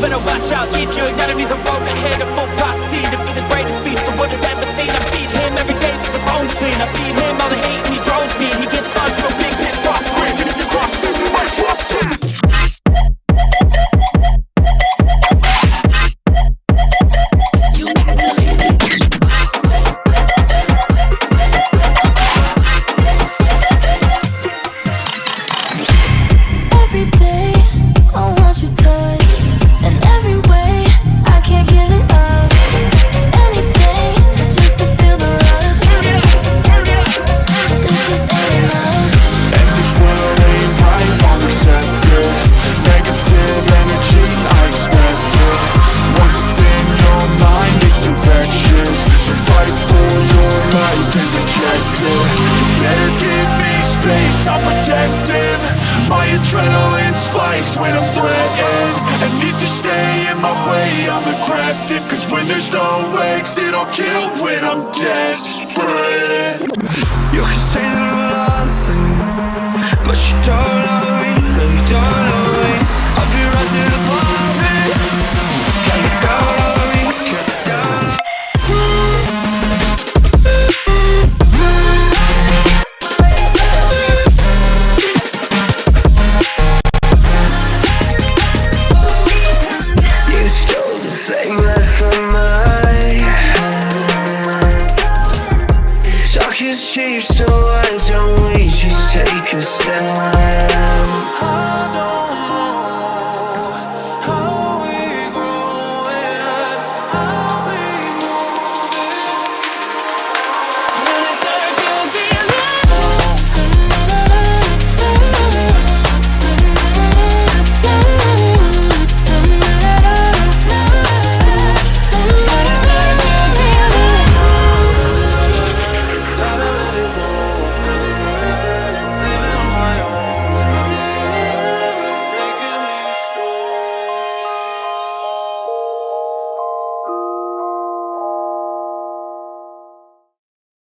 Better watch out if your enemies are road ahead of full pops. space protective. My adrenaline spikes when I'm threatened. And if you stay in my way, I'm aggressive. Cause when there's no exit, I'll kill when I'm desperate. You can say that I'm a but you don't sheep, so why don't we just take a